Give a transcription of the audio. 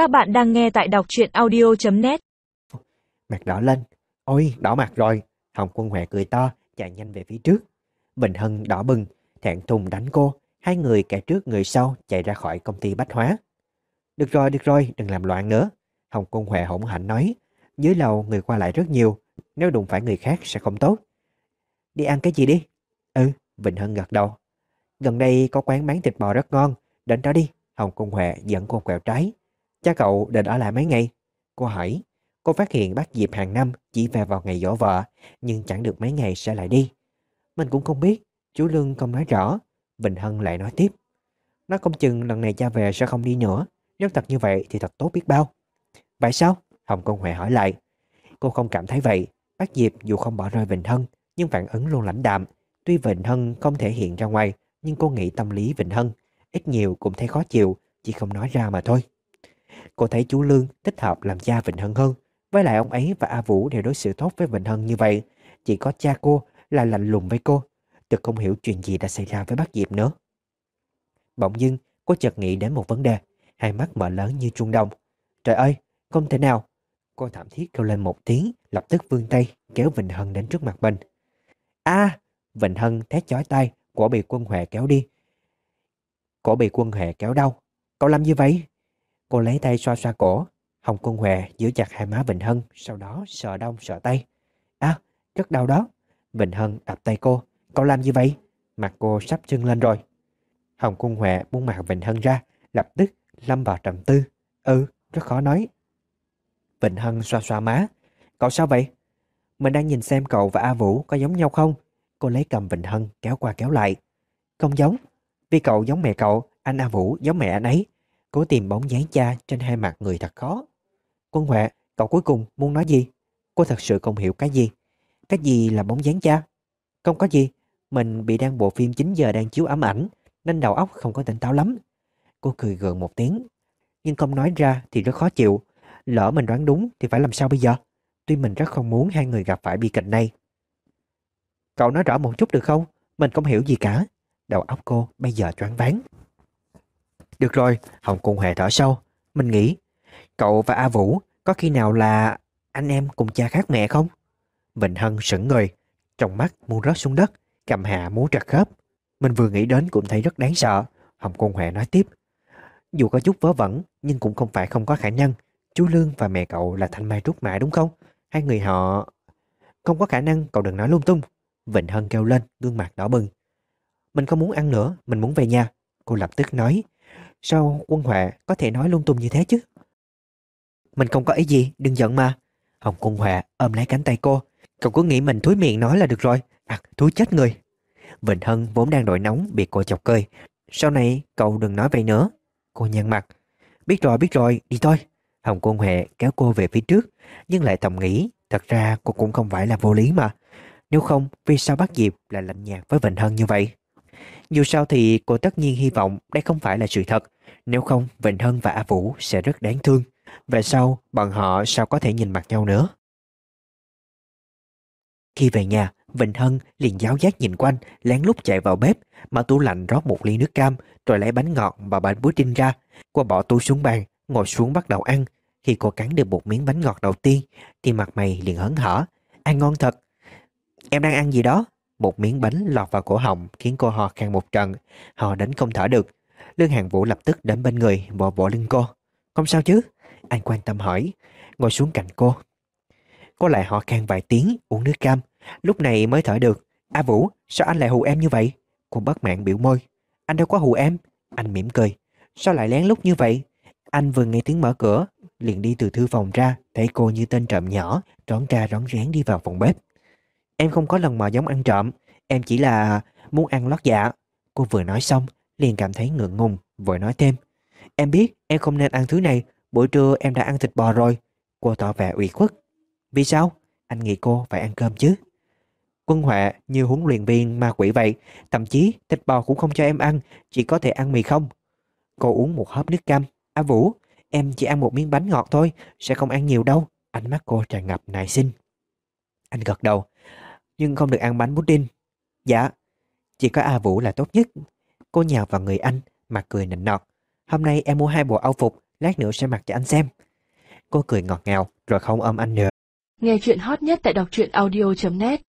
Các bạn đang nghe tại đọc truyện audio.net Mặt đỏ lên. Ôi, đỏ mặt rồi. Hồng Quân Huệ cười to, chạy nhanh về phía trước. Bình Hân đỏ bừng, thẹn thùng đánh cô. Hai người kẻ trước người sau chạy ra khỏi công ty bách hóa. Được rồi, được rồi, đừng làm loạn nữa. Hồng Quân Huệ hỗn hạnh nói. Dưới lầu người qua lại rất nhiều. Nếu đụng phải người khác sẽ không tốt. Đi ăn cái gì đi? Ừ, Bình Hân gật đầu. Gần đây có quán bán thịt bò rất ngon. Đến đó đi. Hồng Quân Huệ dẫn cô quẹo trái. Cha cậu định ở lại mấy ngày? Cô hỏi. Cô phát hiện bác Diệp hàng năm chỉ về vào ngày dỗ vợ, nhưng chẳng được mấy ngày sẽ lại đi. Mình cũng không biết, chú Lương không nói rõ. Bình Hân lại nói tiếp. Nó không chừng lần này cha về sẽ không đi nữa. Nếu thật như vậy thì thật tốt biết bao. Vậy sao? Hồng Công Huệ hỏi lại. Cô không cảm thấy vậy. Bác Diệp dù không bỏ rơi Vịnh Hân, nhưng phản ứng luôn lãnh đạm. Tuy Vịnh Hân không thể hiện ra ngoài, nhưng cô nghĩ tâm lý Vịnh Hân ít nhiều cũng thấy khó chịu, chỉ không nói ra mà thôi. Cô thấy chú Lương thích hợp làm cha Vịnh Hân hơn. Với lại ông ấy và A Vũ đều đối xử tốt với Vịnh Hân như vậy. Chỉ có cha cô là lạnh lùng với cô. Tôi không hiểu chuyện gì đã xảy ra với bác Diệp nữa. Bỗng dưng, cô chợt nghĩ đến một vấn đề. Hai mắt mở lớn như chuông đồng. Trời ơi, không thể nào. Cô thảm thiết kêu lên một tiếng, lập tức vươn tay, kéo Vịnh Hân đến trước mặt mình. a Vịnh Hân thét chói tay, cổ bị quân Huệ kéo đi. Cổ bị quân Huệ kéo đau. Cậu làm như vậy? Cô lấy tay xoa xoa cổ. Hồng Quân Huệ giữ chặt hai má Vịnh Hân, sau đó sờ đông sờ tay. À, rất đau đó. Vịnh Hân đập tay cô. Cậu làm gì vậy? Mặt cô sắp trưng lên rồi. Hồng Quân Huệ buông mặt Vịnh Hân ra, lập tức lâm vào trầm tư. Ừ, rất khó nói. Vịnh Hân xoa xoa má. Cậu sao vậy? Mình đang nhìn xem cậu và A Vũ có giống nhau không? Cô lấy cầm Vịnh Hân kéo qua kéo lại. Không giống. Vì cậu giống mẹ cậu, anh A Vũ giống mẹ anh ấy. Cố tìm bóng dáng cha trên hai mặt người thật khó. Quân Huệ, cậu cuối cùng muốn nói gì? Cô thật sự không hiểu cái gì. Cái gì là bóng dáng cha? Không có gì. Mình bị đang bộ phim 9 giờ đang chiếu ám ảnh, nên đầu óc không có tỉnh táo lắm. Cô cười gượng một tiếng. Nhưng không nói ra thì rất khó chịu. Lỡ mình đoán đúng thì phải làm sao bây giờ? Tuy mình rất không muốn hai người gặp phải bi kịch này. Cậu nói rõ một chút được không? Mình không hiểu gì cả. Đầu óc cô bây giờ choáng váng. Được rồi, Hồng Cung Huệ thở sâu. Mình nghĩ, cậu và A Vũ có khi nào là anh em cùng cha khác mẹ không? Vịnh Hân sững người, trong mắt muốn rớt xuống đất, cầm hạ muốn trật khớp. Mình vừa nghĩ đến cũng thấy rất đáng sợ. Hồng Cung Huệ nói tiếp. Dù có chút vớ vẩn, nhưng cũng không phải không có khả năng. Chú Lương và mẹ cậu là Thanh Mai Trúc Mã đúng không? Hai người họ... Không có khả năng, cậu đừng nói lung tung. Vịnh Hân kêu lên, gương mặt đỏ bừng. Mình không muốn ăn nữa, mình muốn về nhà. Cô lập tức nói. Sao quân Huệ có thể nói lung tung như thế chứ? Mình không có ý gì, đừng giận mà. Hồng quân Huệ ôm lấy cánh tay cô. Cậu cứ nghĩ mình thúi miệng nói là được rồi. À, thúi chết người. Vịnh Hân vốn đang đội nóng bị cô chọc cười. Sau này cậu đừng nói vậy nữa. Cô nhăn mặt. Biết rồi, biết rồi, đi thôi. Hồng Quân Huệ kéo cô về phía trước, nhưng lại thầm nghĩ, thật ra cô cũng không phải là vô lý mà. Nếu không, vì sao bác Diệp lại lạnh nhạt với Vịnh Hân như vậy? Dù sao thì cô tất nhiên hy vọng đây không phải là sự thật. Nếu không, Vịnh Hân và A Vũ sẽ rất đáng thương. Về sau, bọn họ sao có thể nhìn mặt nhau nữa? Khi về nhà, Vịnh Hân liền giáo giác nhìn quanh, lén lút chạy vào bếp, mở tủ lạnh rót một ly nước cam, rồi lấy bánh ngọt và bánh pudding ra. Cô bỏ túi xuống bàn, ngồi xuống bắt đầu ăn. Khi cô cắn được một miếng bánh ngọt đầu tiên, thì mặt mày liền hớn hở. Ăn ngon thật. Em đang ăn gì đó? Một miếng bánh lọt vào cổ họng khiến cô ho khan một trận. Họ đến không thở được. Lương Hàng Vũ lập tức đến bên người, vỗ vỗ lưng cô. Không sao chứ? Anh quan tâm hỏi. Ngồi xuống cạnh cô. Cô lại ho khan vài tiếng, uống nước cam. Lúc này mới thở được. A Vũ, sao anh lại hù em như vậy? Cô bất mãn biểu môi. Anh đâu có hù em. Anh mỉm cười. Sao lại lén lút như vậy? Anh vừa nghe tiếng mở cửa, liền đi từ thư phòng ra, thấy cô như tên trộm nhỏ, rón ra rón rén đi vào phòng bếp. Em không có lần mò giống ăn trộm, em chỉ là muốn ăn lót dạ. Cô vừa nói xong, liền cảm thấy ngượng ngùng, vội nói thêm. Em biết em không nên ăn thứ này, buổi trưa em đã ăn thịt bò rồi. Cô tỏ vẻ ủy khuất. Vì sao? Anh nghĩ cô phải ăn cơm chứ. Quân Huệ như huấn luyện viên ma quỷ vậy, thậm chí thịt bò cũng không cho em ăn, chỉ có thể ăn mì không. Cô uống một hớp nước cam. A Vũ, em chỉ ăn một miếng bánh ngọt thôi, sẽ không ăn nhiều đâu. Ánh mắt cô tràn ngập nài xin Anh gật đầu, nhưng không được ăn bánh pudding. Dạ, chỉ có A Vũ là tốt nhất. Cô nhào vào người anh, mặt cười nịnh nọt. Hôm nay em mua hai bộ áo phục, lát nữa sẽ mặc cho anh xem. Cô cười ngọt ngào rồi không ôm anh nữa. Nghe chuyện hot nhất tại đọc truyện audio.net